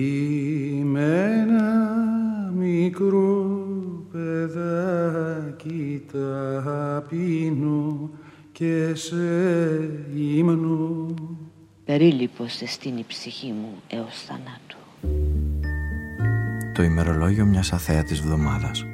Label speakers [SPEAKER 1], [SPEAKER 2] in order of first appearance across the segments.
[SPEAKER 1] Είμαι ένα μικρό παιδάκι ταπεινό και σε ύμνο.
[SPEAKER 2] Περίλυπος εστίν η ψυχή μου έως θανάτου.
[SPEAKER 3] Το ημερολόγιο μιας αθέατης βδομάδας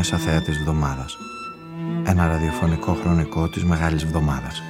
[SPEAKER 3] μιας αθέατης βδομάδας. Ένα ραδιοφωνικό χρονικό της Μεγάλης Βδομάδας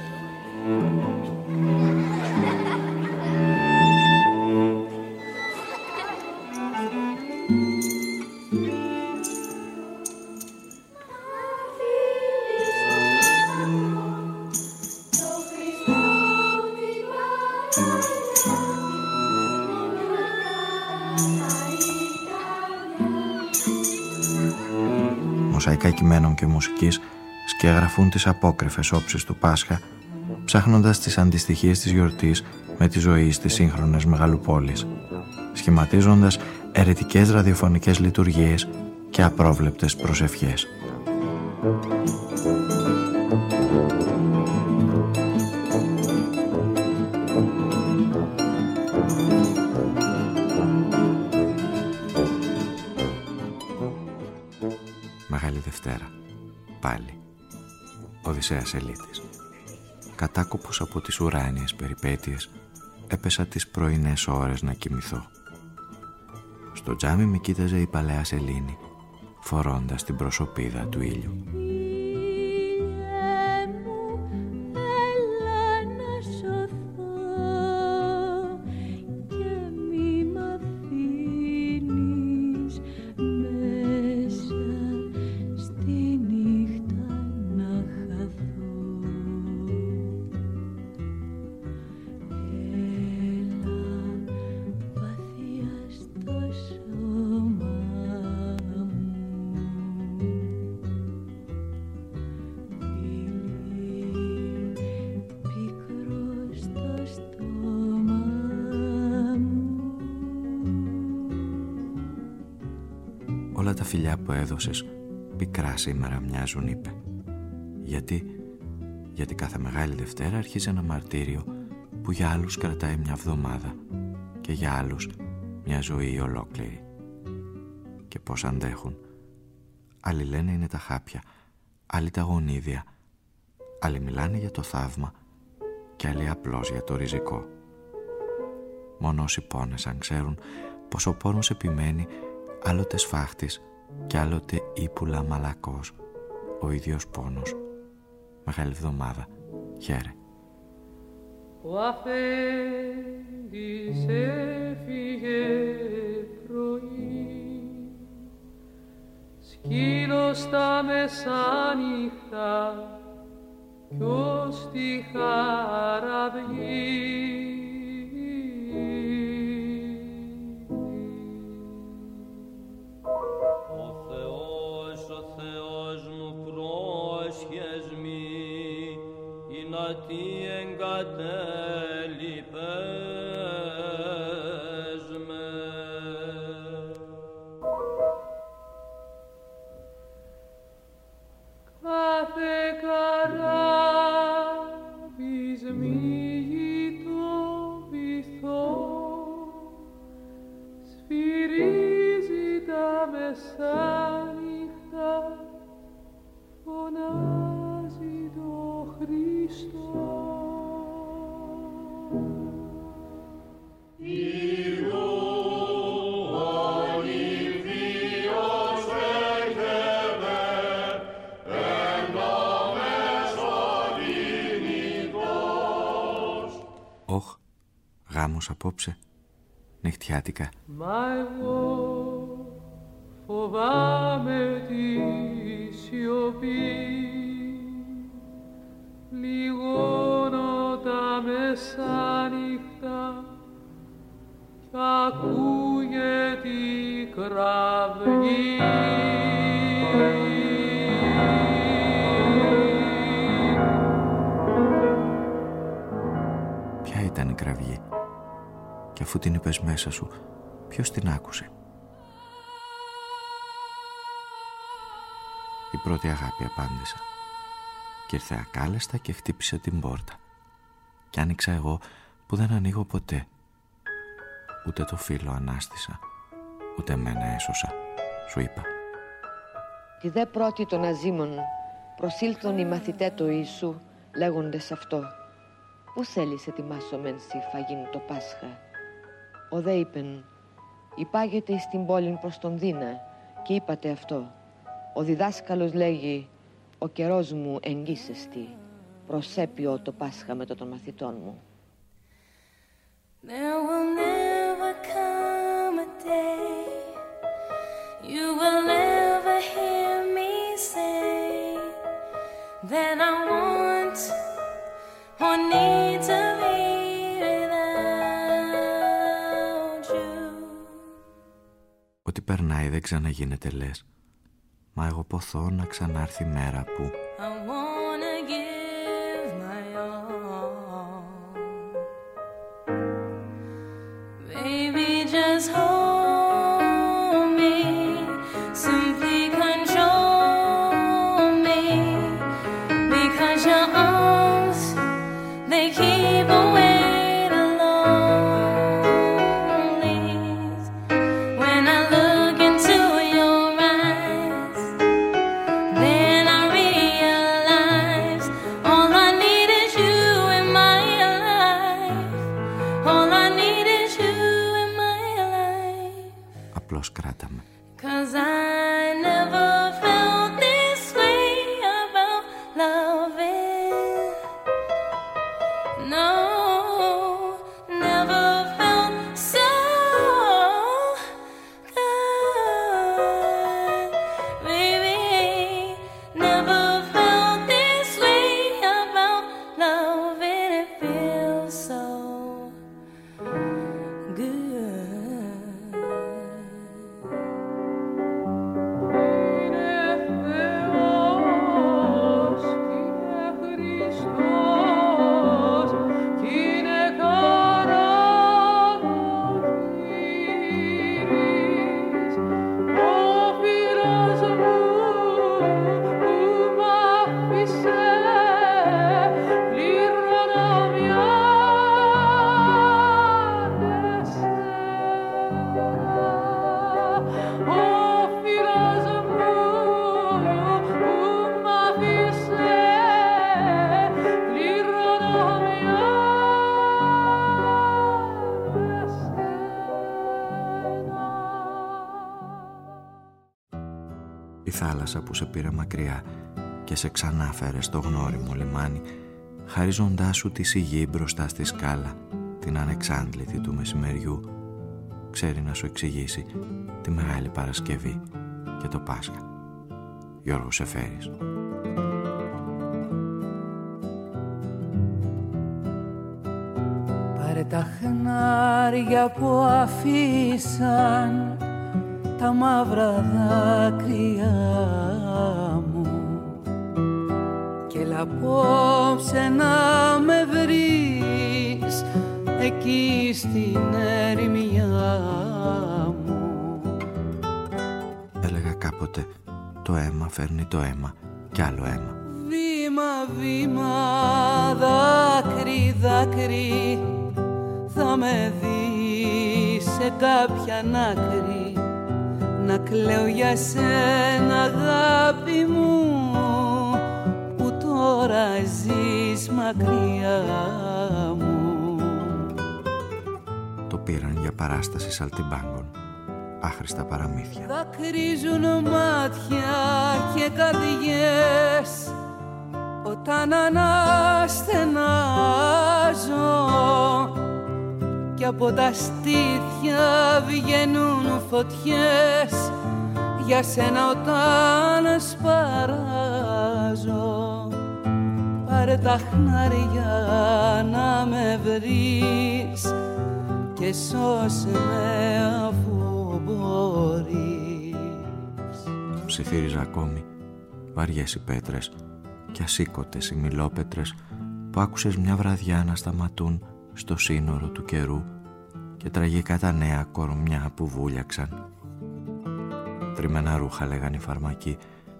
[SPEAKER 3] Μοσαϊκά κειμένων και μουσικής σκιαγραφούν τις απόκρυφες όψεις του Πάσχα ψάχνοντας τις αντιστοιχίες της γιορτής με τη ζωή στις σύγχρονες μεγαλοπόλεις σχηματίζοντας ερετικές ραδιοφωνικές λειτουργίες και απρόβλεπτες προσευχές. Οδυσσέας Ελίτης. Κατάκοπος από τις ουράνιες περιπέτειες, έπεσα τις πρωινές ώρες να κοιμηθώ. Στο τζάμι με κοίταζε η παλαιά σελήνη, φορώντας την προσωπίδα του ήλιου. Σήμερα μοιάζουν, είπε. Γιατί, γιατί κάθε Μεγάλη Δευτέρα αρχίζει ένα μαρτύριο που για άλλους κρατάει μια βδομάδα και για άλλους μια ζωή ολόκληρη. Και πώς αντέχουν. Άλλοι λένε είναι τα χάπια, άλλοι τα γονίδια, άλλοι μιλάνε για το θαύμα και άλλοι απλώς για το ριζικό. Μόνο όσοι πόνεσαν ξέρουν πως ο πόνος επιμένει άλλοτε σφάχτης και άλλοτε ύπουλα μαλακός ο ίδιος πόνος. Μεγάλη εβδομάδα. Χαίρε.
[SPEAKER 4] Ο αφέντης έφυγε πρωί σκύλο στα μεσάνυχτα κι ως τη χαραυγή.
[SPEAKER 5] Ή να
[SPEAKER 6] γάμος απόψε, νυχτιάτικα.
[SPEAKER 3] Μα εγώ φοβάμαι τη σιωπή. Λιγώνω τα μεσάνυχτα κι ακούγεται η κραυγή
[SPEAKER 6] και αφού την είπες μέσα σου ποιος την άκουσε; Η πρώτη αγάπη απάντησα και ήρθε ακάλεστα και χτύπησε την πόρτα. Και άνοιξα εγώ που δεν ανοίγω ποτέ. Ούτε το φίλο ανάστησα ούτε μένα έσωσα σου είπα.
[SPEAKER 2] Τη δε πρώτη των αζήμων προσήλθον οι μαθητέ του Ιησού λέγοντες αυτό. Πού θέλεις ετοιμάσομεν σοι φαγήν το Πάσχα; Ο δε είπεν Υπάγεται στην πόλη προς τον Δίνα και είπατε αυτό. Ο διδάσκαλος λέγει Ο καιρός μου εγγύσεστη Προσέπιο το Πάσχα με το των μαθητών μου
[SPEAKER 7] There will never come a day you will never hear me say that I want or need
[SPEAKER 6] Ό,τι περνάει δεν ξαναγίνεται λες. Μα εγώ ποθώ να ξανάρθει μέρα που σε πήρε μακριά και σε ξανά φέρε στο γνώριμο λιμάνι χαρίζοντάς σου τη σιγή μπροστά στη σκάλα την ανεξάντλητη του μεσημεριού ξέρει να σου εξηγήσει τη Μεγάλη Παρασκευή και το Πάσχα. Γιώργος Εφέρης.
[SPEAKER 4] Πάρε τα χνάρια που αφήσαν τα μαύρα δάκρυα μου. Και έλα απόψε να με βρεις εκεί στην ερημιά μου.
[SPEAKER 6] Έλεγα κάποτε το αίμα φέρνει το αίμα κι άλλο αίμα.
[SPEAKER 4] Βήμα, βήμα, δάκρυ, δάκρυ Θα με δεις σε κάποια άκρη Να κλαίω για σένα αγάπη μου Που τώρα ζεις μακριά μου
[SPEAKER 6] Το πήραν για παράσταση σαλτιμπάγκων. Άχρηστα παραμύθια.
[SPEAKER 4] Δακρύζουν μάτια και καρδιές Όταν αναστενάζω από τα στήθια βγαίνουν φωτιές. Για σένα όταν σπαράζω πάρε τα χνάρια να με βρεις και σώσε με αφού μπορείς.
[SPEAKER 3] Ψιθύριζα ακόμη βαριές οι πέτρες και ασήκωτες οι μιλόπετρες που άκουσες μια βραδιά να σταματούν στο σύνορο του καιρού και τραγικά τα νέα κορμιά που βούλιαξαν. Τριμμένα ρούχα λέγανε οι φαρμακοί,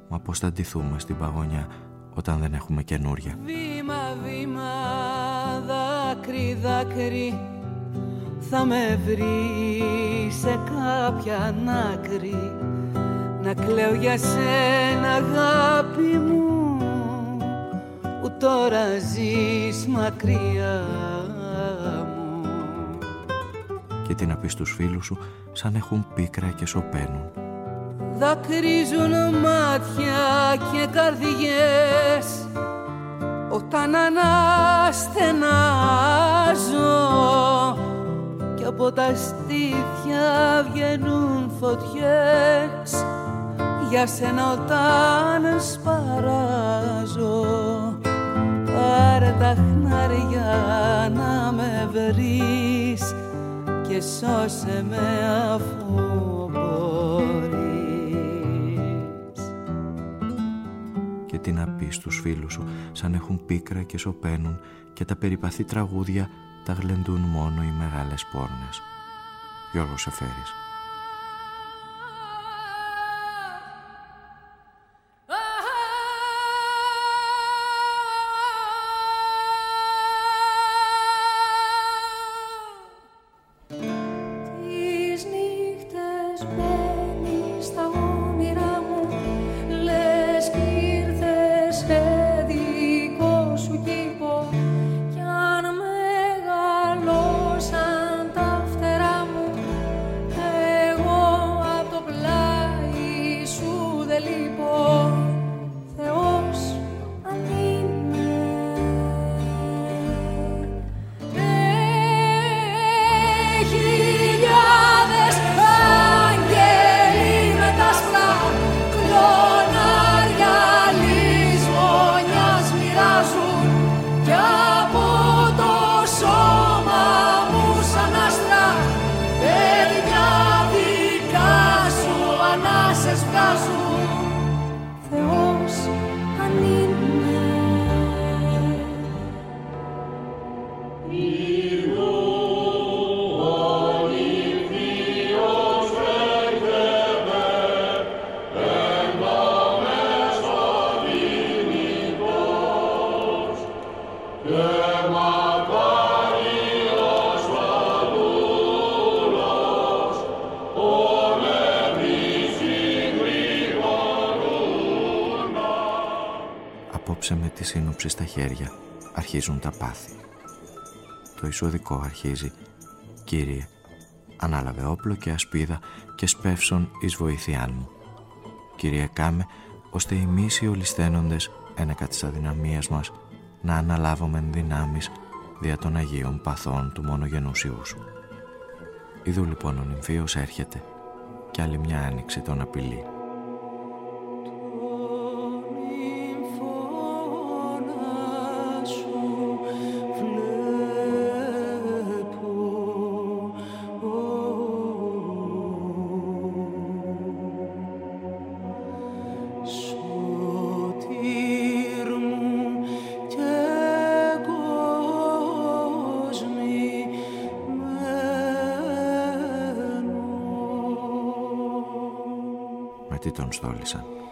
[SPEAKER 3] μα πώς θα ντυθούμε στην παγωνιά όταν δεν έχουμε καινούρια.
[SPEAKER 4] Βήμα, βήμα, δάκρυ, δάκρυ θα με βρει σε κάποια άκρη να κλαίω για σένα αγάπη μου που τώρα ζεις μακριά
[SPEAKER 3] Και τι να πεις στους φίλους σου σαν έχουν πίκρα και σωπαίνουν.
[SPEAKER 4] Δακρύζουν μάτια και καρδιές. Όταν αναστενάζω και από τα στήθια βγαίνουν φωτιές. Για σένα όταν σπαράζω πάρε τα χνάρια να με βρεις και σώσε με αφού μπορείς
[SPEAKER 3] Και τι να πεις στους φίλους σου σαν έχουν πίκρα και σωπαίνουν και τα περιπαθή τραγούδια τα γλεντούν μόνο οι μεγάλες πόρνες. Γιώργος Εφέρης.
[SPEAKER 8] Με
[SPEAKER 3] τη σύνοψη στα χέρια αρχίζουν τα πάθη. Το εισοδικό αρχίζει. Κύριε, ανάλαβε όπλο και ασπίδα και σπεύσον εις βοήθειάν μου. Κύριε κάμε, ώστε οι μίσοι ολισθαίνοντες ένεκα της αδυναμίας μας να αναλάβομεν δυνάμεις δια των Αγίων παθών του μονογενούς Υιούς σου. Ιδού λοιπόν ο νυμφίος έρχεται και άλλη μια άνοιξη τον απειλεί.
[SPEAKER 4] Μένουν
[SPEAKER 3] Με τι τον στόλισαν.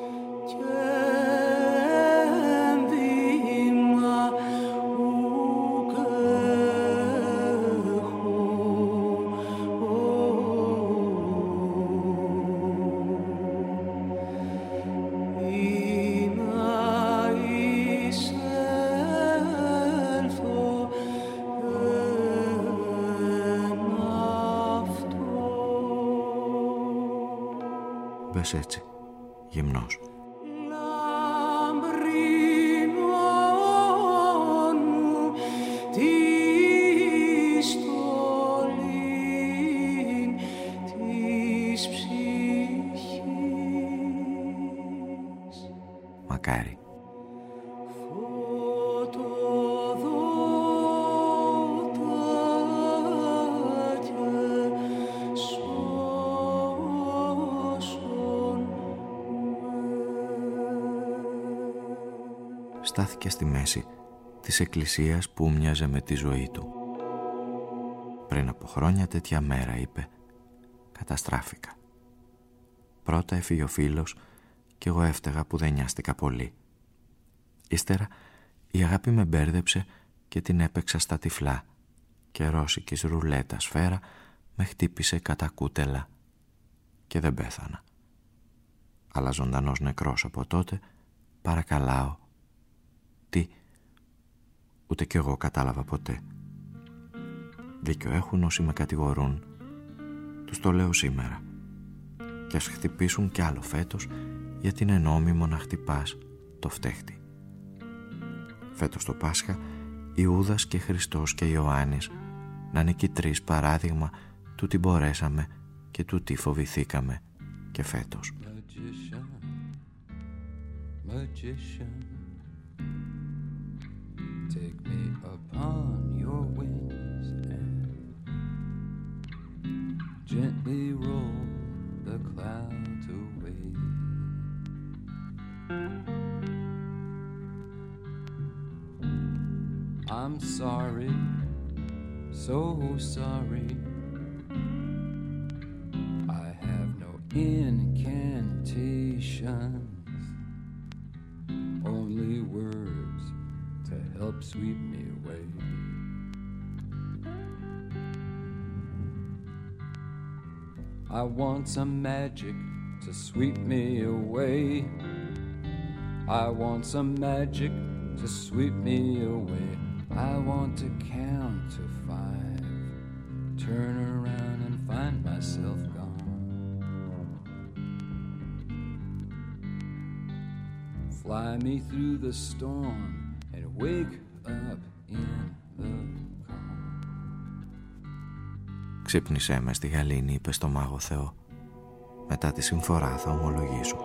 [SPEAKER 3] Της εκκλησίας που μοιάζε με τη ζωή του. Πριν από χρόνια τέτοια μέρα, είπε, καταστράφηκα. Πρώτα έφυγε ο φίλος και εγώ έφταιγα που δεν νοιάστηκα πολύ. Ύστερα η αγάπη με μπέρδεψε και την έπαιξα στα τυφλά και ρώσικης ρουλέτας σφαίρα με χτύπησε κατά κούτελα και δεν πέθανα. Αλλά ζωντανός νεκρός από τότε παρακαλάω. Τι, ούτε κι εγώ κατάλαβα ποτέ. Δίκιο έχουν όσοι με κατηγορούν. Τους το λέω σήμερα. Και ας χτυπήσουν κι άλλο φέτος γιατί είναι νόμιμο να χτυπάς το φταίχτη. Φέτος το Πάσχα Ιούδας και Χριστός και Ιωάννης να είναι και τρεις παράδειγμα του τι μπορέσαμε και του τι φοβηθήκαμε και φέτος. Take me upon your wings and gently roll the clouds away. I'm sorry, so sorry. I have no incantations, sweep me away. I want some magic to sweep me away. I want some magic to sweep me away. I want to count to five, turn around and find myself gone. Fly me through the storm and wake up in the calm. Ξύπνησέ με στη γαλήνη, είπε στο μάγο Θεό. Μετά τη συμφορά θα ομολογήσω.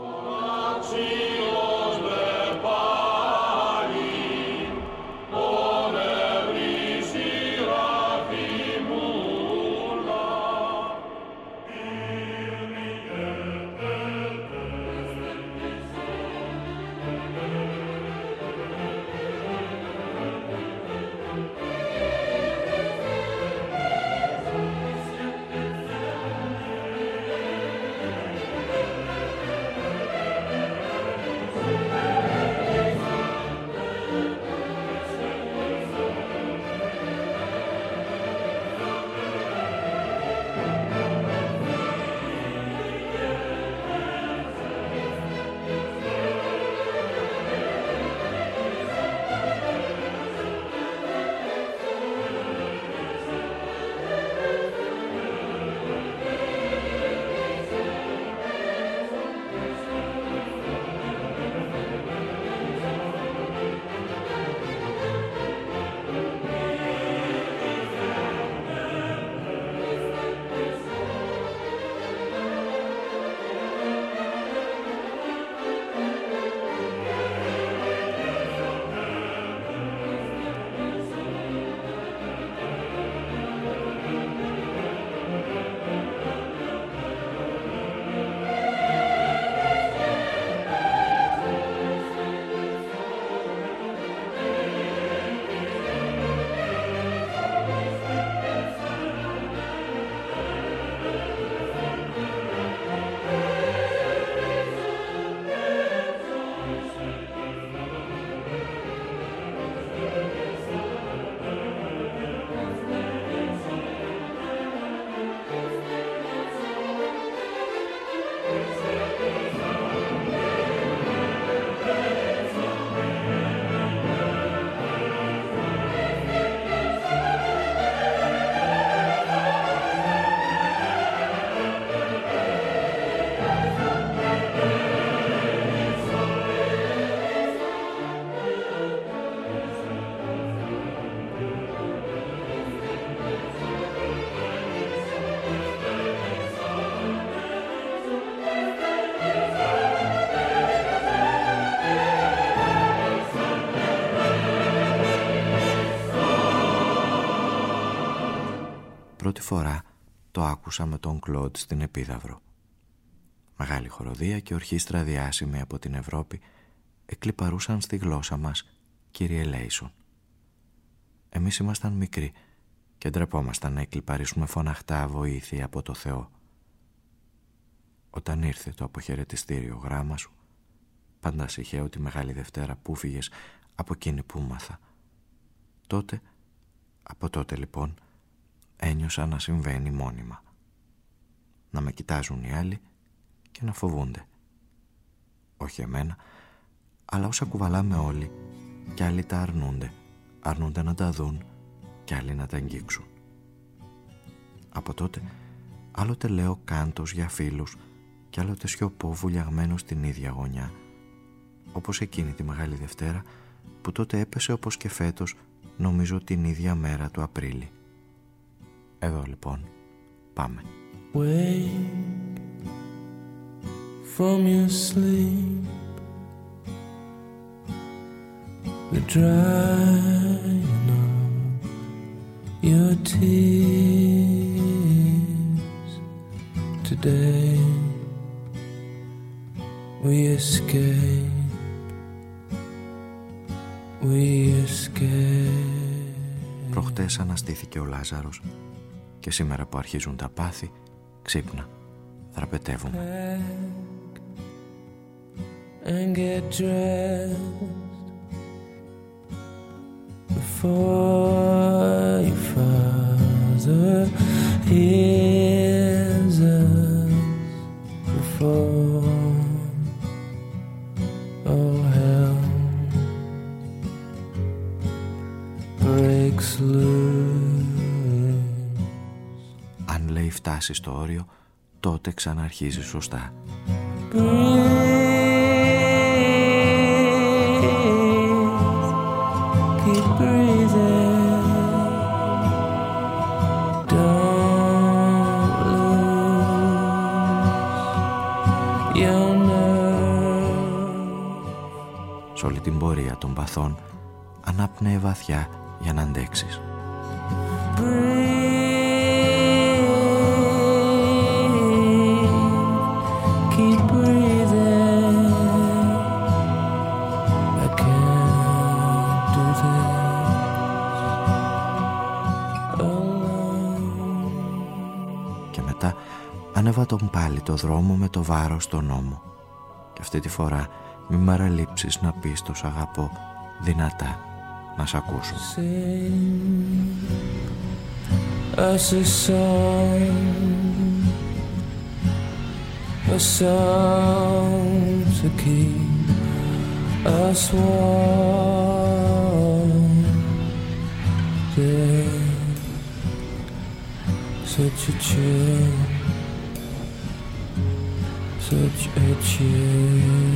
[SPEAKER 3] Το άκουσα με τον Κλοντ στην Επίδαυρο. Μεγάλη χοροδία και ορχήστρα διάσημη από την Ευρώπη εκλυπαρούσαν στη γλώσσα μας «Κύριε Λέισον». Εμείς ήμασταν μικροί και ντρεπόμασταν να εκλυπαρίσουμε φωναχτά βοήθεια από το Θεό. Όταν ήρθε το αποχαιρετιστήριο γράμμα σου, πάντα συχαίω τη Μεγάλη Δευτέρα που φύγες από εκείνη που μάθα. Τότε, από τότε λοιπόν, ένιωσα να συμβαίνει μόνιμα. Να με κοιτάζουν οι άλλοι και να φοβούνται. Όχι εμένα, αλλά όσα κουβαλάμε όλοι κι άλλοι τα αρνούνται. Αρνούνται να τα δουν κι άλλοι να τα αγγίξουν. Από τότε, άλλοτε λέω κάντος για φίλους κι άλλοτε σιωπώ βουλιαγμένο στην ίδια γωνιά όπως εκείνη τη Μεγάλη Δευτέρα που τότε έπεσε όπως και φέτος νομίζω την ίδια μέρα του Απρίλη. Εδώ λοιπόν πάμε. Προχτές αναστήθηκε ο Λάζαρος και σήμερα που αρχίζουν τα πάθη ξύπνα, δραπετεύουμε.
[SPEAKER 9] and get dressed before your father hears us before
[SPEAKER 3] Αν λέει φτάσει στο όριο, τότε ξαναρχίζει σωστά.
[SPEAKER 9] Keep breathing. Don't lose your nerve.
[SPEAKER 3] Σε όλη την πορεία των παθών ανάπνεε βαθιά για να αντέξεις.
[SPEAKER 9] Breathe.
[SPEAKER 3] Το δρόμο με το βάρος στον ώμο. Και αυτή τη φορά μη μαραλείψεις να πεις τος σ' αγαπώ δυνατά να σ' ακούσουν.
[SPEAKER 9] Sing us a song, a song to keep us warm. There's such a chill,
[SPEAKER 3] 的结局。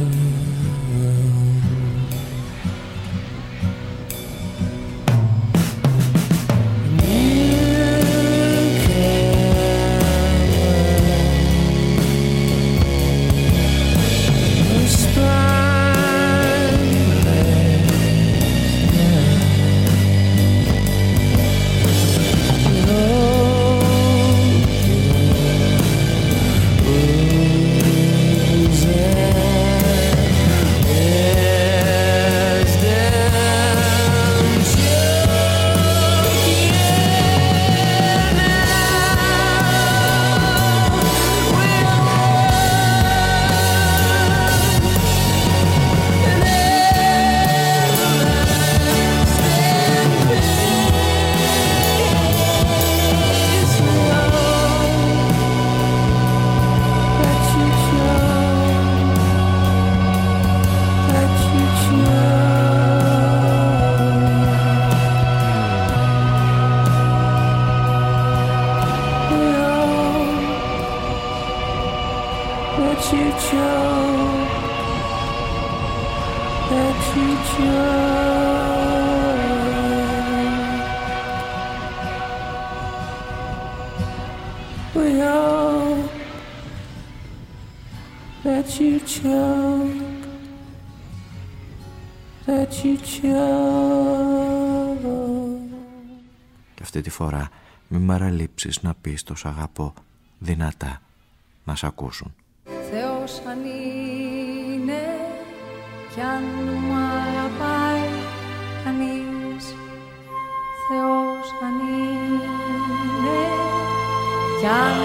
[SPEAKER 3] Φορά Μη μαραλείψεις να πεις τος σ' αγαπώ δυνατά να σ' ακούσουν.
[SPEAKER 4] Θεός αν είναι κι αν μου αγαπάει κανείς Θεός αν είναι κι αν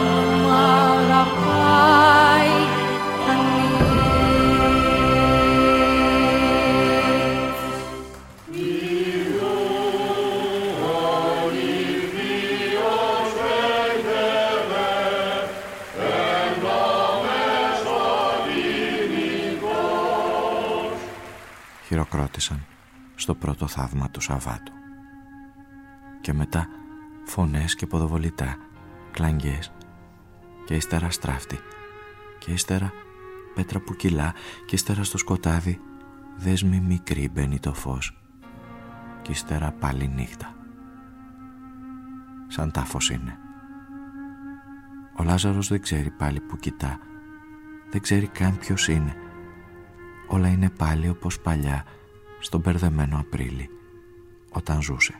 [SPEAKER 4] μου αγαπάει
[SPEAKER 3] χειροκρότησαν στο πρώτο θαύμα του Σαββάτου. Και μετά φωνές και ποδοβολητά, κλαγγές και ύστερα στράφτη και ύστερα πέτρα που κυλά και ύστερα στο σκοτάδι δέσμη μικρή μπαίνει το φως και ύστερα πάλι νύχτα. Σαν τάφος είναι. Ο Λάζαρος δεν ξέρει πάλι που κοιτά, δεν ξέρει καν ποιος είναι. Όλα είναι πάλι όπως παλιά στον περδεμένο Απρίλη, όταν ζούσε.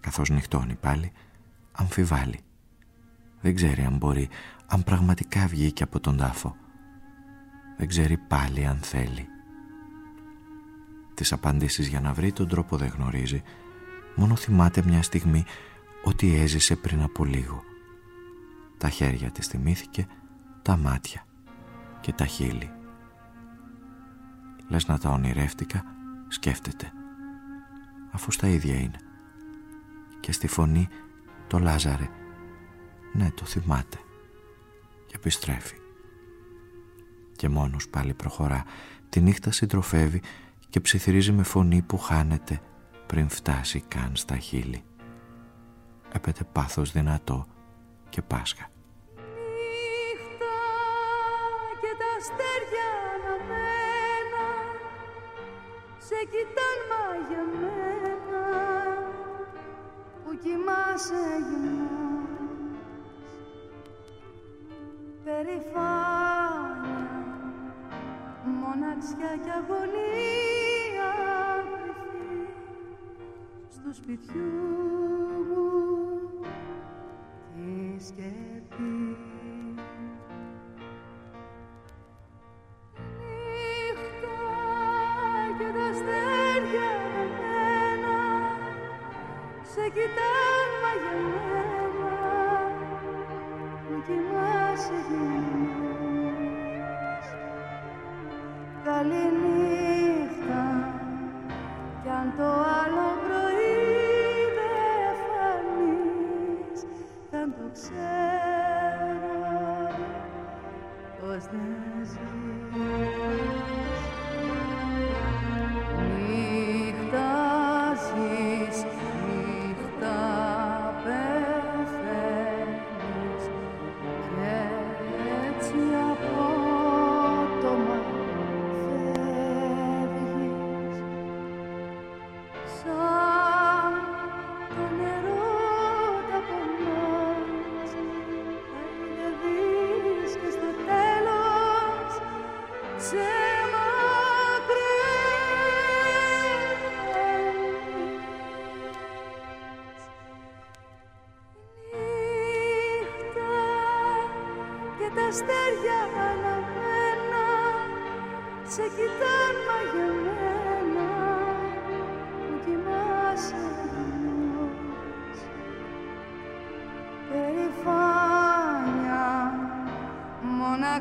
[SPEAKER 3] Καθώς νυχτώνει πάλι, αμφιβάλλει. Δεν ξέρει αν μπορεί, αν πραγματικά βγήκε από τον τάφο. Δεν ξέρει πάλι αν θέλει. Τις απαντήσεις για να βρει τον τρόπο δεν γνωρίζει, μόνο θυμάται μια στιγμή ότι έζησε πριν από λίγο. Τα χέρια της θυμήθηκε, τα μάτια και τα χείλη. Λες να τα ονειρεύτηκα, σκέφτεται. Αφού στα ίδια είναι. Και στη φωνή το Λάζαρε. Ναι, το θυμάται. Και επιστρέφει. Και μόνος πάλι προχωρά. Τη νύχτα συντροφεύει και ψιθυρίζει με φωνή που χάνεται πριν φτάσει καν στα χείλη. Έπεται πάθος δυνατό και Πάσχα.
[SPEAKER 4] Σε κοιτάν μαγεμένα που κοιμάσαι γυμνός. Περηφάνια μοναξιά και αγωνία κρυφή στο σπιτιούς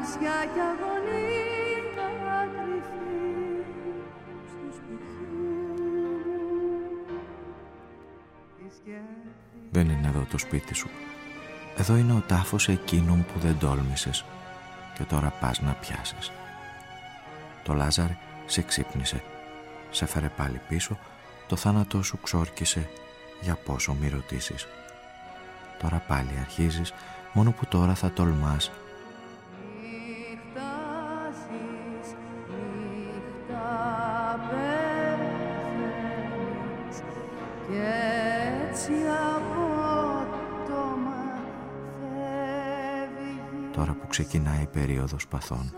[SPEAKER 4] μοναξιά και αγωνία κρυφή στο σπιτιού μου τη σκέψη
[SPEAKER 3] Δεν είναι εδώ το σπίτι σου. Εδώ είναι ο τάφος εκείνων που δεν τόλμησες και τώρα πας να πιάσεις. Το Λάζαρ σε ξύπνησε, σε φέρε πάλι πίσω, το θάνατό σου ξόρκισε για πόσο μη ρωτήσεις. Τώρα πάλι αρχίζεις, μόνο που τώρα θα τολμάς ξεκινάει η περίοδος παθών.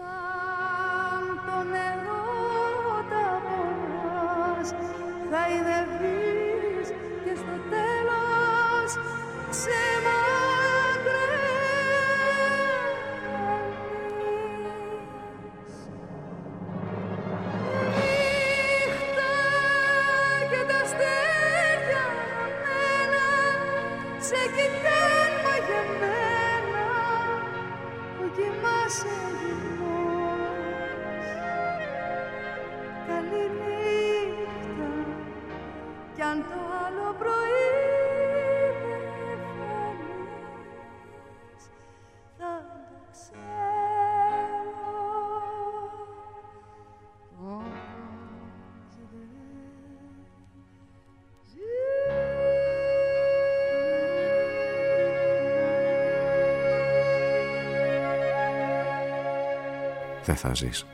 [SPEAKER 3] Δεν θα ζεις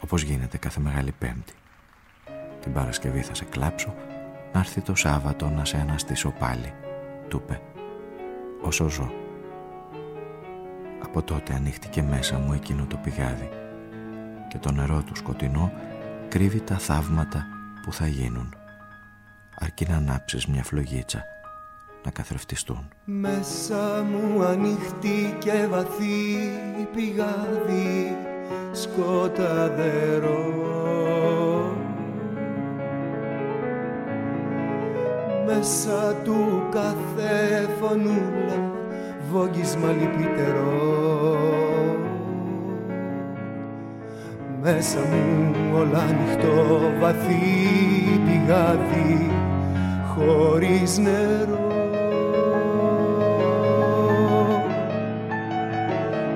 [SPEAKER 3] όπως γίνεται κάθε Μεγάλη Πέμπτη. Την Παρασκευή θα σε κλάψω, να έρθει το Σάββατο να σε αναστήσω πάλι, του είπε. Όσο ζω. Από τότε ανοίχτηκε μέσα μου εκείνο το πηγάδι και το νερό του σκοτεινό κρύβει τα θαύματα που θα γίνουν. Αρκεί να ανάψεις μια φλογίτσα να καθρεφτιστούν.
[SPEAKER 10] Μέσα μου ανοιχτή και βαθύ πηγάδι σκοταδερό. Μέσα του κάθε φωνούλα βόγγισμα λυπητερό. Μέσα μου όλα ανοιχτό βαθύ πηγάδι χωρίς νερό.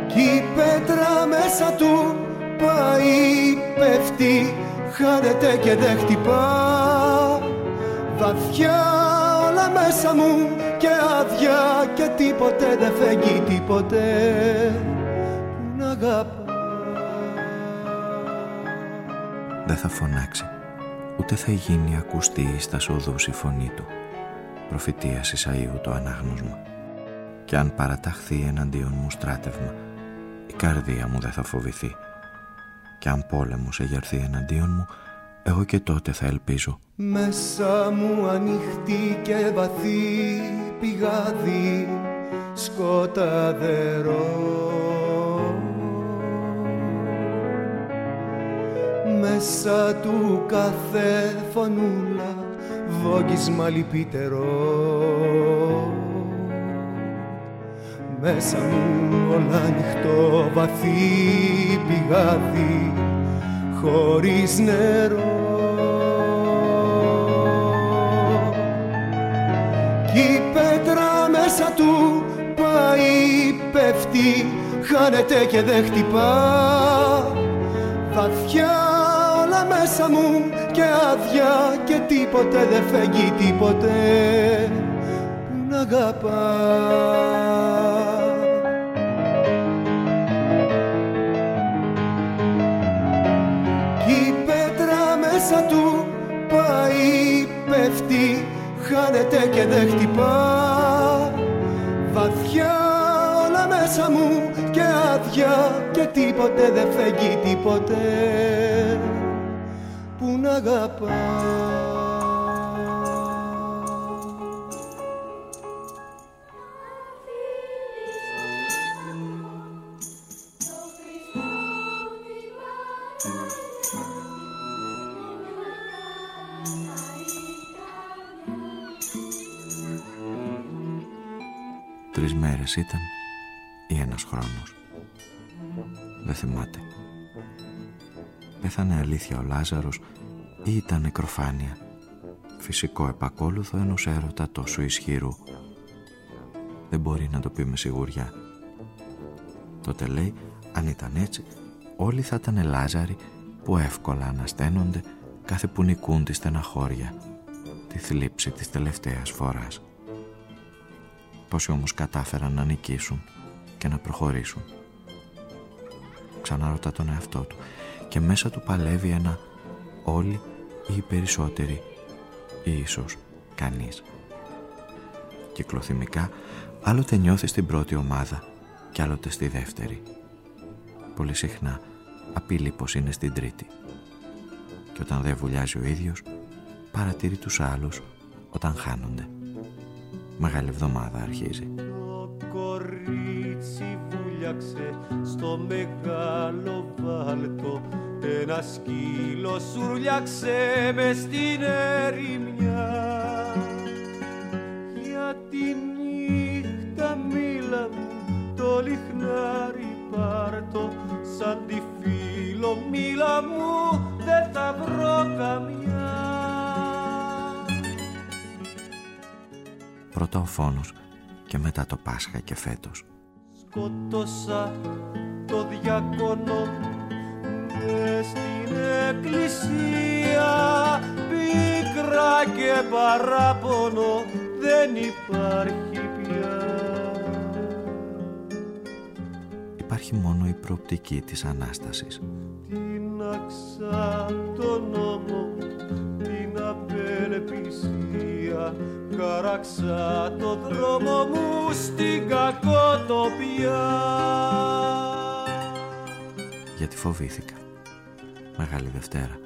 [SPEAKER 10] Κι η πέτρα μέσα του πάει, πέφτει, χάνεται και δεν χτυπά. Βαθιά όλα μέσα μου και άδεια και τίποτε δεν φεγγεί τίποτε. Που να αγαπά
[SPEAKER 3] Δεν θα φωνάξει, ούτε θα γίνει ακουστή στα σοδούς η φωνή του. Προφητείας Ισαΐου το ανάγνωσμα. Και αν παραταχθεί εναντίον μου στράτευμα, η καρδία μου δεν θα φοβηθεί κι αν πόλεμος εγερθεί εναντίον μου, εγώ και τότε θα ελπίζω.
[SPEAKER 10] Μέσα μου ανοιχτή και βαθύ πηγάδι σκοταδερό Μέσα του κάθε φωνούλα βόγγισμα λυπητερό μέσα μου όλα ανοιχτό βαθύ πηγάδι χωρίς νερό. Κι η πέτρα μέσα του πάει πέφτει χάνεται και δεν χτυπά. Βαθιά όλα μέσα μου και άδεια και τίποτε δεν φεγγεί τίποτε που να αγαπάς χάνεται και δεν χτυπά. Βαθιά όλα μέσα μου και άδεια και τίποτε δεν φεγγεί τίποτε που να αγαπά
[SPEAKER 3] ήταν ή ένας χρόνος. Δεν θυμάται. Πέθανε αλήθεια ο Λάζαρος ή ήταν νεκροφάνεια. Φυσικό επακόλουθο ενός έρωτα τόσο ισχυρού. Δεν μπορεί να το πει με σιγουριά. Τότε λέει, αν ήταν έτσι, όλοι θα ήταν Λάζαροι που εύκολα ανασταίνονται κάθε που νικούν τη στεναχώρια, τη θλίψη της τελευταίας φοράς. Πόσοι όμως κατάφεραν να νικήσουν και να προχωρήσουν. Ξαναρωτά τον εαυτό του και μέσα του παλεύει ένα όλοι ή οι περισσότεροι ή ίσως κανείς. Κυκλοθυμικά άλλοτε νιώθει στην πρώτη ομάδα και άλλοτε στη δεύτερη. Πολύ συχνά απειλεί πως είναι στην τρίτη. Και όταν δεν βουλιάζει ο ίδιος παρατηρεί τους άλλους όταν χάνονται. Μεγάλη εβδομάδα αρχίζει.
[SPEAKER 11] Το κορίτσι βούλιαξε στο μεγάλο βάλτο ένα σκύλο σουρλιάξε μες στην ερημιά
[SPEAKER 3] Πρώτα ο φόνος και μετά το Πάσχα και φέτος.
[SPEAKER 10] Σκότωσα το διακόνο μες στην εκκλησία πίκρα και παράπονο δεν υπάρχει πια.
[SPEAKER 3] Υπάρχει μόνο η προοπτική της Ανάστασης.
[SPEAKER 10] Τίναξα τον απελπισία Καράξα το δρόμο μου στην κακοτοπία
[SPEAKER 3] Γιατί φοβήθηκα. Μεγάλη Δευτέρα.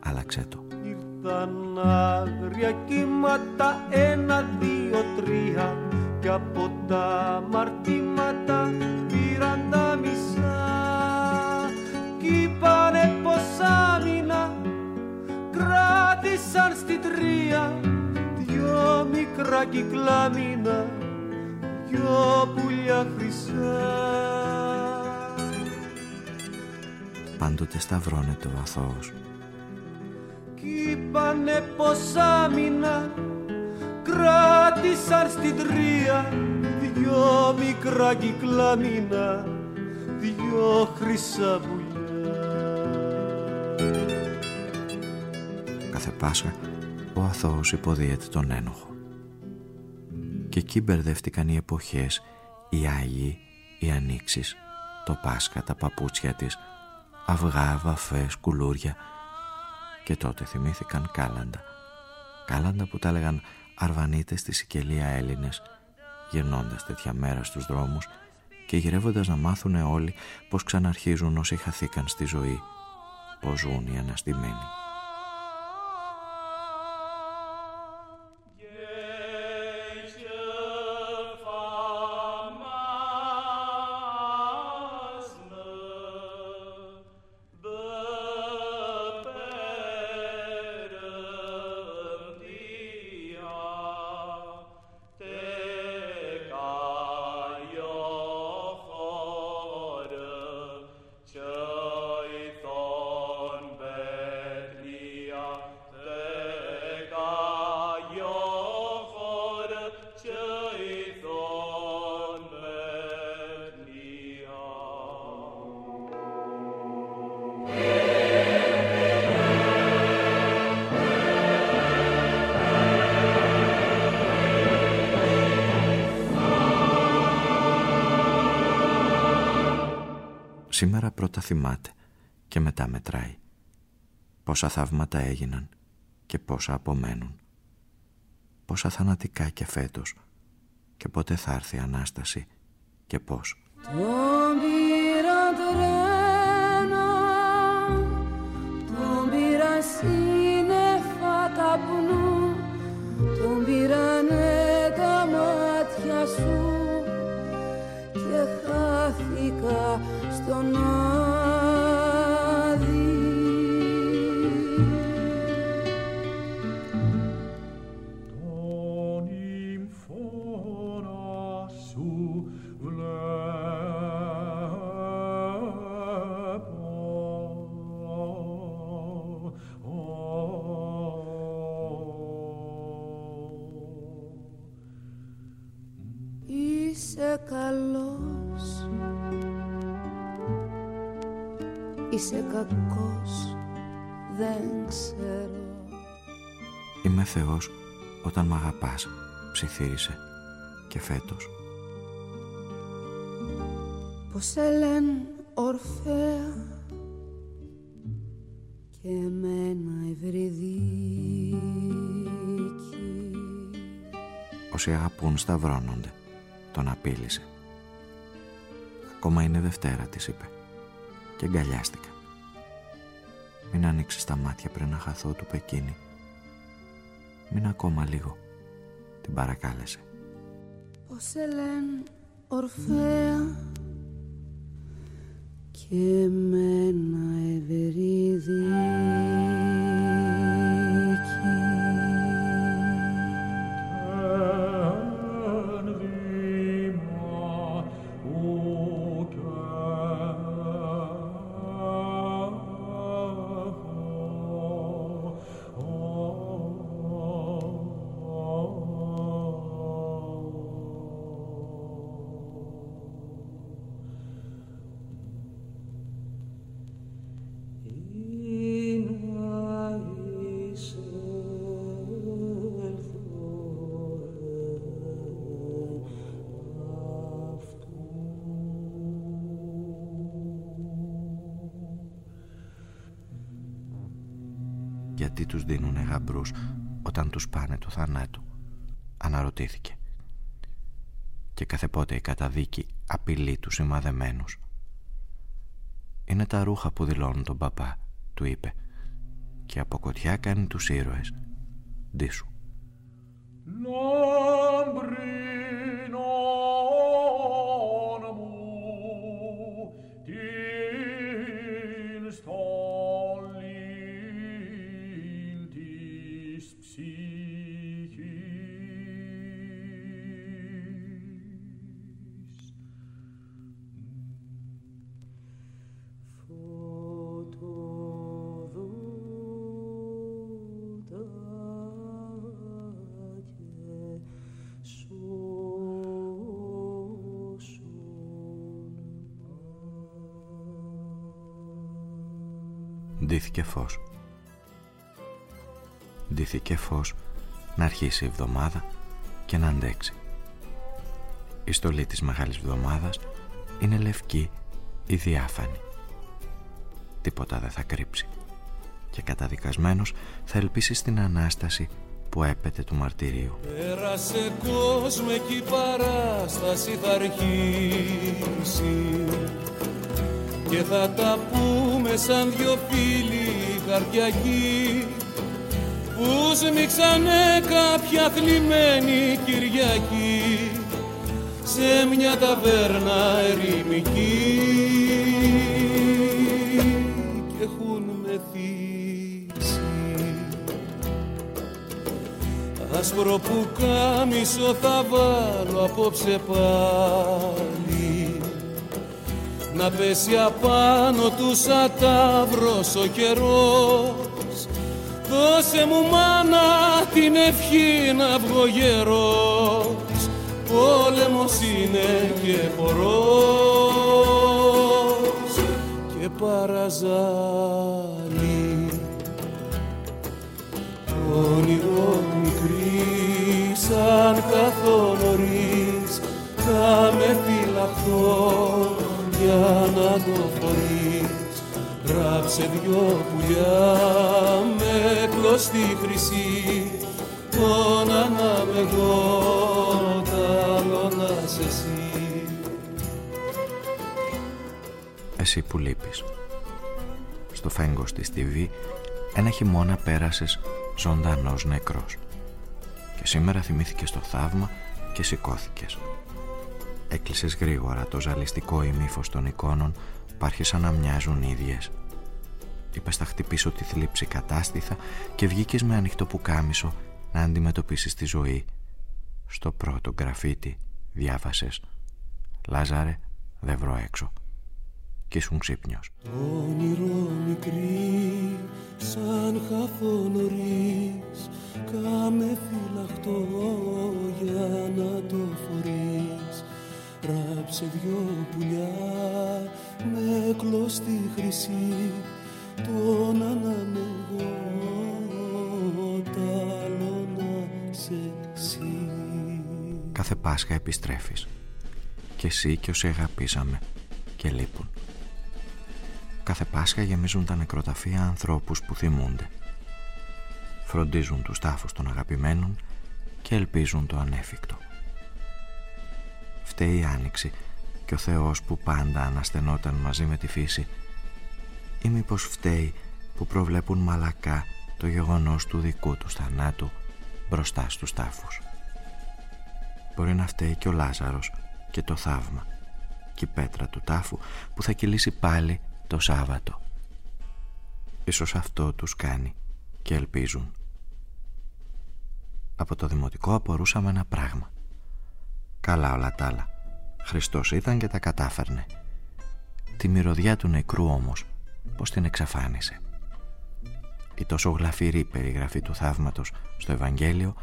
[SPEAKER 3] Άλλαξέ το.
[SPEAKER 10] Ήρθαν άγρια κύματα ένα, δύο, τρία και από τα μαρτήματα πήραν τα μισά κι είπανε πως άμυνα κράτησαν στην τρία δυο μικρά κυκλάμινα δυο πουλιά χρυσά
[SPEAKER 3] Πάντοτε σταυρώνεται ο αθώος.
[SPEAKER 10] Κι είπανε πως άμυνα κράτησαν στην τρία δυο μικρά κυκλάμινα δυο χρυσά πουλιά.
[SPEAKER 3] Κάθε Πάσχα ο αθώος υποδίεται τον ένοχο. Και εκεί μπερδεύτηκαν οι εποχές, οι Άγιοι, οι Ανοίξεις, το Πάσχα, τα παπούτσια της, αυγά, βαφές, κουλούρια και τότε θυμήθηκαν κάλαντα. Κάλαντα που τα έλεγαν αρβανίτες στη Σικελία Έλληνες γυρνώντας τέτοια μέρα στους δρόμους και γυρεύοντας να μάθουν όλοι πως ξαναρχίζουν όσοι χαθήκαν στη ζωή, πως ζουν οι αναστημένοι. Σήμερα πρώτα θυμάται και μετά μετράει. Πόσα θαύματα έγιναν και πόσα απομένουν. Πόσα θανατικά και φέτος και πότε θα έρθει η Ανάσταση και πώς.
[SPEAKER 4] Τον πήρα τρένο, τον πήρα σύννεφα καπνού, τον πήρανε τα μάτια σου και χάθηκα στον άδει.
[SPEAKER 10] Τον υμφώνα σου βλέπω
[SPEAKER 4] Είσαι καλός Είσαι κακός Δεν ξέρω
[SPEAKER 3] Είμαι Θεός όταν μ' αγαπάς, ψιθύρισε και φέτος.
[SPEAKER 4] Πως σε λένε Ορφέα Και εμένα ευρυδίκη
[SPEAKER 3] Όσοι αγαπούν σταυρώνονται, τον απείλησε. Ακόμα είναι Δευτέρα, της είπε και αγκαλιάστηκα. Μην ανοίξεις τα μάτια πριν να χαθώ του Πεκίνη. Μην ακόμα λίγο, την παρακάλεσε.
[SPEAKER 4] Πως σε λένε Ορφέα Και εμένα ευρυδίκη
[SPEAKER 3] γαμπρούς όταν τους πάνε του θανάτου. Αναρωτήθηκε. Και κάθε πότε η καταδίκη απειλεί τους σημαδεμένους. «Είναι τα ρούχα που δηλώνουν τον παπά», του είπε. «Και από κοτιά κάνει τους ήρωες. Ντύσου». Ντύθηκε φως. Ντύθηκε φως να αρχίσει η εβδομάδα και να αντέξει. Η στολή της Μεγάλης Εβδομάδας είναι λευκή ή διάφανη. Τίποτα δεν θα κρύψει. Και καταδικασμένος θα ελπίσει στην Ανάσταση που έπεται του μαρτυρίου.
[SPEAKER 12] Πέρασε κόσμο και η παράσταση θα αρχίσει και θα τα πούμε σαν δυο φίλοι καρδιακοί που σμίξανε κάποια θλιμμένη Κυριακή σε μια ταβέρνα ερημική. Και έχουν μεθύσει. Άσπρο που κάμισο θα βάλω απόψε πάλι να πέσει απάνω του σαν ταύρος ο καιρός. Δώσε μου μάνα την ευχή να βγω γερός. Πόλεμος είναι και πορός και παραζάλι όνειρο μικρή σαν καθό νωρίς θα με φυλαχθώ για να το φορείς. Ράψε δυο πουλιά με κλωστή χρυσή. Τον ανάμε εγώ, ταλώνας εσύ.
[SPEAKER 3] Εσύ που λείπεις. Στο φέγγος της TV ένα χειμώνα πέρασες ζωντανός νεκρός. Και σήμερα θυμήθηκες το θαύμα και σηκώθηκες Έκλεισες γρήγορα το ζαλιστικό ημίφος των εικόνων που άρχισαν να μοιάζουν ίδιες. Είπες θα χτυπήσω τη θλίψη κατάστηθα και βγήκες με ανοιχτό πουκάμισο να αντιμετωπίσεις τη ζωή. Στο πρώτο γραφίτι διάβασες «Λάζαρε, δεν βρω έξω» και ήσουν ξύπνιος.
[SPEAKER 12] Όνειρο μικρή σαν χαθό νωρίς κάμε φυλαχτό για να το φορείς Ράψε δυο πουλιά με κλωστή χρυσή τον αναμεγώ ταλώνα σε εσύ
[SPEAKER 3] Κάθε Πάσχα επιστρέφεις και εσύ και όσοι αγαπήσαμε και λείπουν. Κάθε Πάσχα γεμίζουν τα νεκροταφεία ανθρώπους που θυμούνται. Φροντίζουν τους τάφους των αγαπημένων και ελπίζουν το ανέφικτο φταίει η άνοιξη και ο Θεός που πάντα αναστενόταν μαζί με τη φύση ή μήπως φταίει που προβλέπουν μαλακά το γεγονός του δικού τους θανάτου μπροστά στους τάφους. Μπορεί να φταίει και ο Λάζαρος και το θαύμα και η πέτρα του τάφου που θα κυλήσει πάλι το Σάββατο. Ίσως αυτό τους κάνει και ελπίζουν. Από το δημοτικό απορούσαμε ένα πράγμα. Καλά όλα τα άλλα. Χριστός ήταν και τα κατάφερνε. Τη μυρωδιά του νεκρού όμως, πώς την εξαφάνισε. Η τόσο γλαφυρή περιγραφή του θαύματος στο Ευαγγέλιο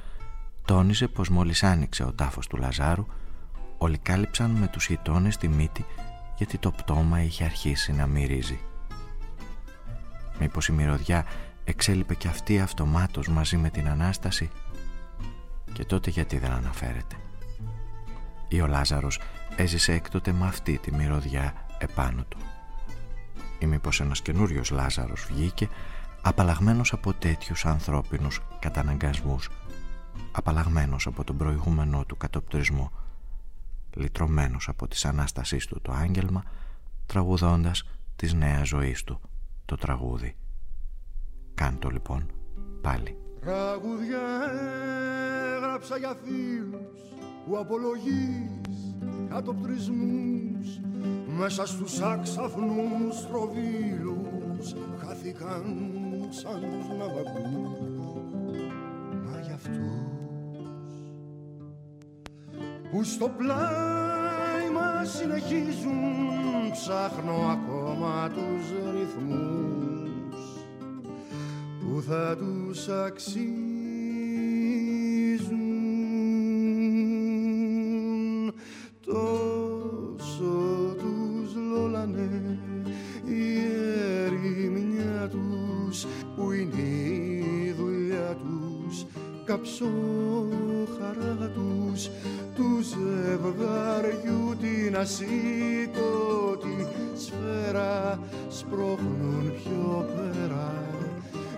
[SPEAKER 3] τόνιζε πως μόλις άνοιξε ο τάφος του Λαζάρου όλοι κάλυψαν με τους χιτώνες τη μύτη γιατί το πτώμα είχε αρχίσει να μυρίζει. Μήπως η μυρωδιά εξέλιπε και αυτή αυτομάτως μαζί με την Ανάσταση; Και τότε γιατί δεν αναφέρεται; Ή ο Λάζαρος έζησε έκτοτε με αυτή τη μυρωδιά επάνω του. Ή μήπως ένας καινούριος Λάζαρος βγήκε απαλλαγμένος από τέτοιους ανθρώπινους καταναγκασμούς, απαλλαγμένος από τον προηγούμενό του κατοπτρισμό, λυτρωμένος από τις Ανάστασής του το άγγελμα, τραγουδώντας της νέας ζωής του το τραγούδι. Κάντο λοιπόν πάλι.
[SPEAKER 10] Τραγουδιά έγραψα για φίλους που απολογείς κατοπτρισμούς μέσα στους άξαφνους τροβίλους χάθηκαν σαν τους ναυαγούς. Μα για αυτούς που στο πλάι μας συνεχίζουν ψάχνω ακόμα τους ρυθμούς που θα τους αξίζουν καψώ χαρά τους του ζευγαριού την ασήκωτη σφαίρα σπρώχνουν πιο πέρα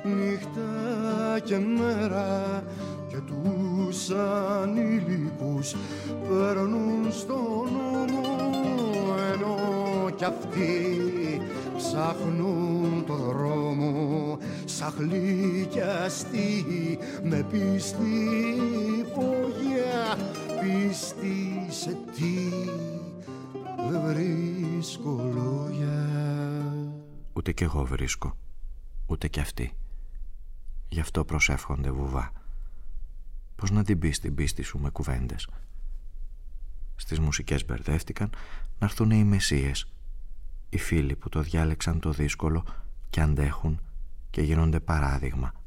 [SPEAKER 10] νύχτα και μέρα και τους ανήλικους παίρνουν στον νόμο ενώ κι αυτοί ψάχνουν το δρόμο σαχλή και αστεί με πίστη υπόγεια πίστη σε τι δεν βρίσκω λόγια
[SPEAKER 3] Ούτε κι εγώ βρίσκω, ούτε κι αυτοί. Γι' αυτό προσεύχονται βουβά. Πώς να την πεις την πίστη σου με κουβέντες; Στις μουσικές μπερδεύτηκαν να έρθουν οι μεσίες, οι φίλοι που το διάλεξαν το δύσκολο και αντέχουν και γίνονται παράδειγμα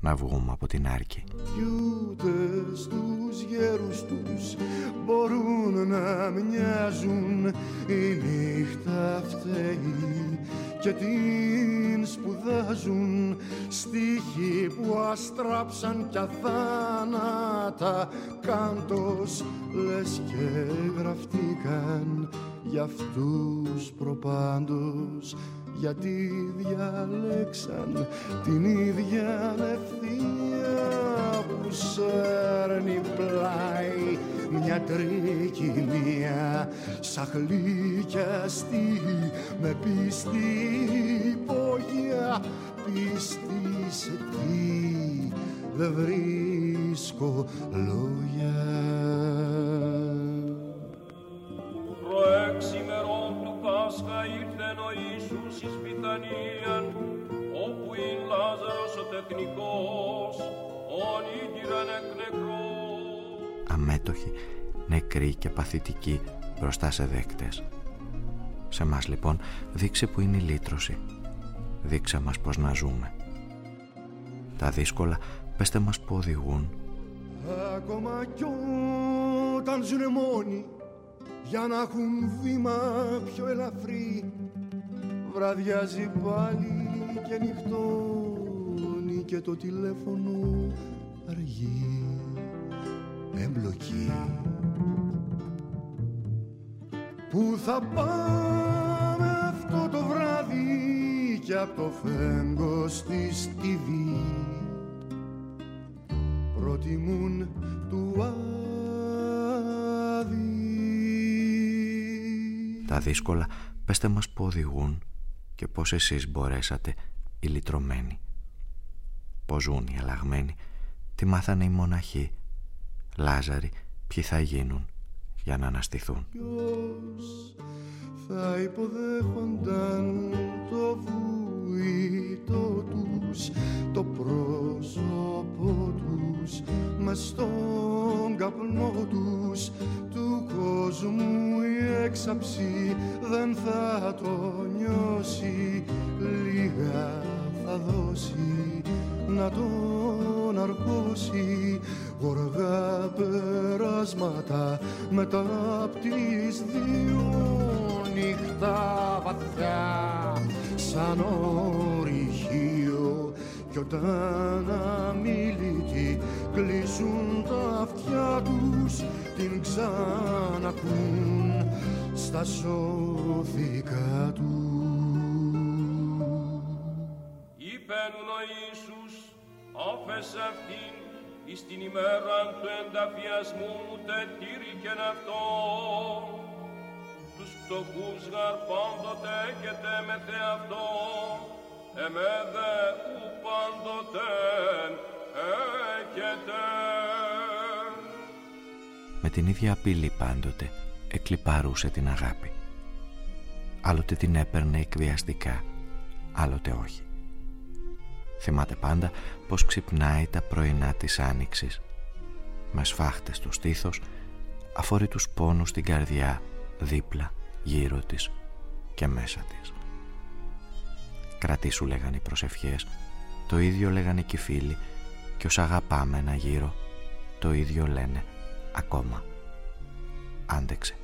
[SPEAKER 3] να βγούμε από την άρκη.
[SPEAKER 10] Κι ούτες στους γέρους τους μπορούν να μοιάζουν. Η νύχτα φταίει και την σπουδάζουν. Στίχοι που αστράψαν κι αθάνατα κάντος λες και γραφτήκαν. Για αυτούς προπάντως γιατί διαλέξαν την ίδια ευθεία που σέρνει πλάι μια τρικυμία σαχλή και αστή με πίστη υπόγεια πίστη σε τι δεν βρίσκω λόγια.
[SPEAKER 5] Προέξιμερον του Πάσχα ήρθεν ο Ιησούς εις Βηθανίαν, όπου είναι Λάζαρος ο τεχνικός, ον ήγηραν εκ νεκρός.
[SPEAKER 3] αμέτωχοι, νεκροί και παθητικοί μπροστά σε δέκτες. Σε μας λοιπόν δείξε που είναι η λύτρωση. Δείξε μας πως να ζούμε. Τα δύσκολα πέστε μας που οδηγούν.
[SPEAKER 10] Ακόμα κι όταν ζουνε μόνοι για να έχουν βήμα πιο ελαφρύ βραδιάζει πάλι και νυχτώνει και το τηλέφωνο αργεί εμπλοκή Πού θα πάμε αυτό το βράδυ και απ' το φέγγος της TV προτιμούν του άδει.
[SPEAKER 3] Τα δύσκολα πέστε μας που οδηγούν και πως εσείς μπορέσατε οι λυτρωμένοι. Πως ζουν οι αλλαγμένοι, τι μάθανε οι μοναχοί. Λάζαροι, ποιοι θα γίνουν για να αναστηθούν.
[SPEAKER 10] Ποιος θα υποδέχονταν το βουητό τους το πρόσωπο τους μες στον καπνό τους. Του κόσμου η έξαψη δεν θα το νιώσει λίγα θα δώσει να τον αρκώσει. Γοργά περάσματα μετά απ' τις δύο νύχτα βαθιά σαν ορυχείο κι όταν αμήλυτοι κλείσουν τα αυτιά τους την ξανακούν στα σώθηκα τους
[SPEAKER 5] Είπεν μένουν ο Ιησούς, όφες αυτήν, εις την ημέρα του ενταφιασμού ούτε τύρι και αυτό. Τους φτωχούς γαρ πάντοτε έχετε με αυτό, εμέ δε ου πάντοτε έχετε.
[SPEAKER 3] Με την ίδια απειλή πάντοτε εκλυπαρούσε την αγάπη. Άλλοτε την έπαιρνε εκβιαστικά, άλλοτε όχι. Θυμάται πάντα πως ξυπνάει τα πρωινά της άνοιξης με σφάχτες στο στήθος αφορεί τους πόνους στην καρδιά δίπλα, γύρω της και μέσα της. Κρατήσου λέγανε οι προσευχές το ίδιο λέγανε και οι φίλοι και ως αγαπάμε ένα γύρο το ίδιο λένε ακόμα. Άντεξε.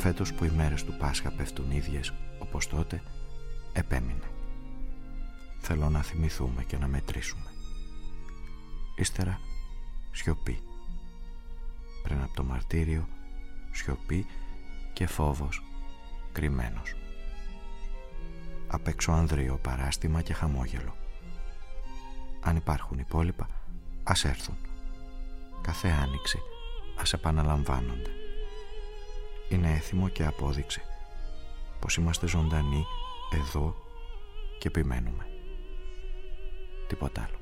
[SPEAKER 3] Φέτος που οι μέρες του Πάσχα πέφτουν ίδιες όπως τότε επέμεινε. Θέλω να θυμηθούμε και να μετρήσουμε. Ύστερα σιωπή. Πριν από το μαρτύριο σιωπή και φόβος κρυμμένος. Απ' έξω ανδρείο παράστημα και χαμόγελο. Αν υπάρχουν υπόλοιπα ας έρθουν. Κάθε άνοιξη ας επαναλαμβάνονται είναι έθιμο και απόδειξη πως είμαστε ζωντανοί εδώ και επιμένουμε. Τίποτα άλλο.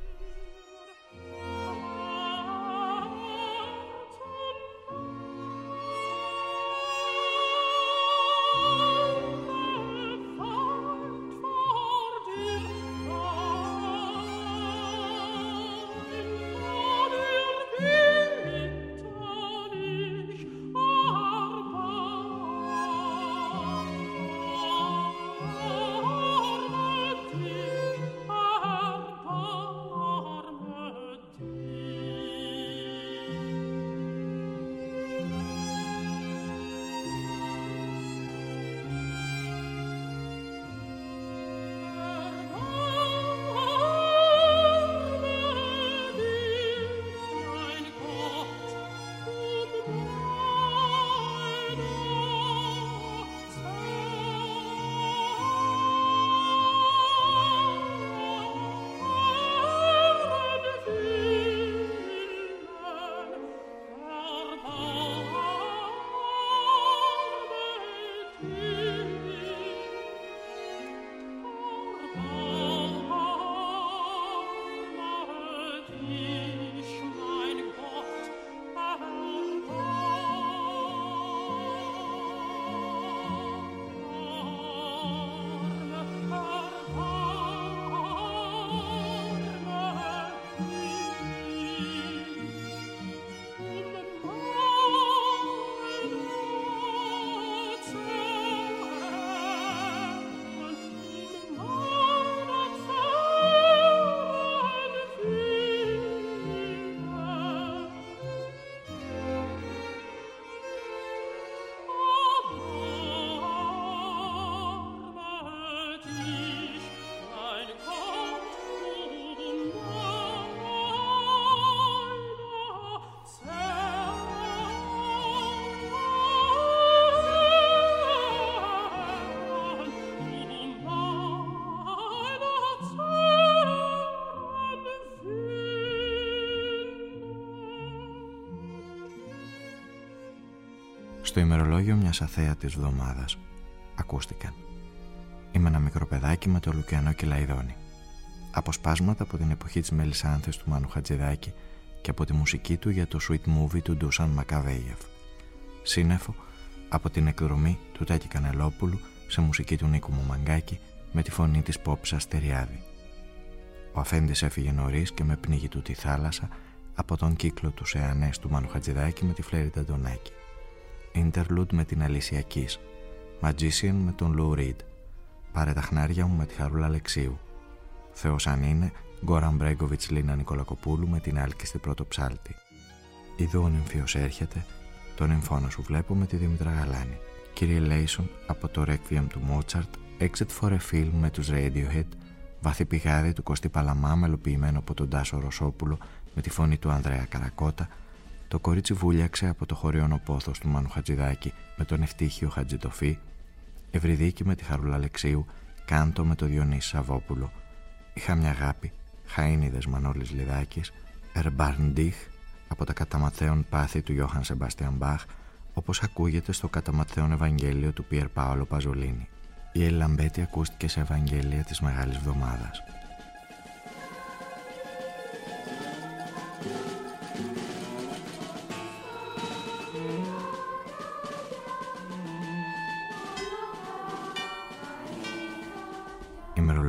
[SPEAKER 3] Στο ημερολόγιο μιας αθέατης βδομάδας ακούστηκαν. Είμαι ένα μικρό παιδάκι με το Λουκιανό Κελαϊδόνι. Αποσπάσματα από την εποχή της Μελισάνθες του Μάνου Χατζηδάκη και από τη μουσική του για το sweet movie του Ντούσαν Μακαβέιεφ. Σύννεφο από την εκδρομή του Τάκη Κανελόπουλου σε μουσική του Νίκου Μουμαγκάκη με τη φωνή της Πόψα Στεριάδη. Ο αφέντης έφυγε νωρίς και με πνίγει του τη θάλασσα από τον κύκλο του Σεανές του Μάνου Χατζηδάκη με τη Φλέρη Ταντονάκη. Interlude με την Αλήσια Κις. Magician με τον Λου Ριντ. Πάρε τα χνάρια μου με τη Χαρούλα Αλεξίου. Θεός αν είναι, Γκόραν Μπρέγκοβιτς Λίνα Νικολακοπούλου με την Άλκηστη πρώτο ψάλτη. Ιδού ο νυμφίος έρχεται, τον εμφώνα σου βλέπω με τη Δήμητρα Γαλάνη. Κύριε Λέισον από το Requiem του Μότσαρτ, Exit for a Film με τους Radiohead, Βαθύ πηγάδι του Κωστή Παλαμά μελοποιημένο από τον Τάσο Ρωσόπουλο με τη φωνή του Ανδρέα Καρακότα, το κορίτσι βούλιαξε από το χωριόνο πόθος του Μάνου Χατζηδάκη με τον Ευτύχιο Χατζητοφή, Ευρυδίκη με τη Χαρούλα Αλεξίου, Κάντο με το Διονύση Σαββόπουλο. Είχα μια αγάπη, Χαΐνιδες Μανώλης Λιδάκης, Ερμπαρντίχ από τα καταμαθαίων πάθη του Ιώχαν Σεμπαστιαν Μπαχ, όπως ακούγεται στο καταμαθαίων Ευαγγέλιο του Πιερ Πάολο Παζολίνη. Η Ελλαμπέτη ακούστηκε σε Ευαγγέλια της Μεγάλης Βδομάδας.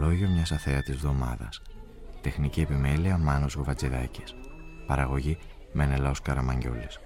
[SPEAKER 3] Ημερολόγιο μιας αθέατης βδομάδας. Τεχνική επιμέλεια Μάνος Γοβατζηδάκης. Παραγωγή Μενελάος Καραμαγγιόλης.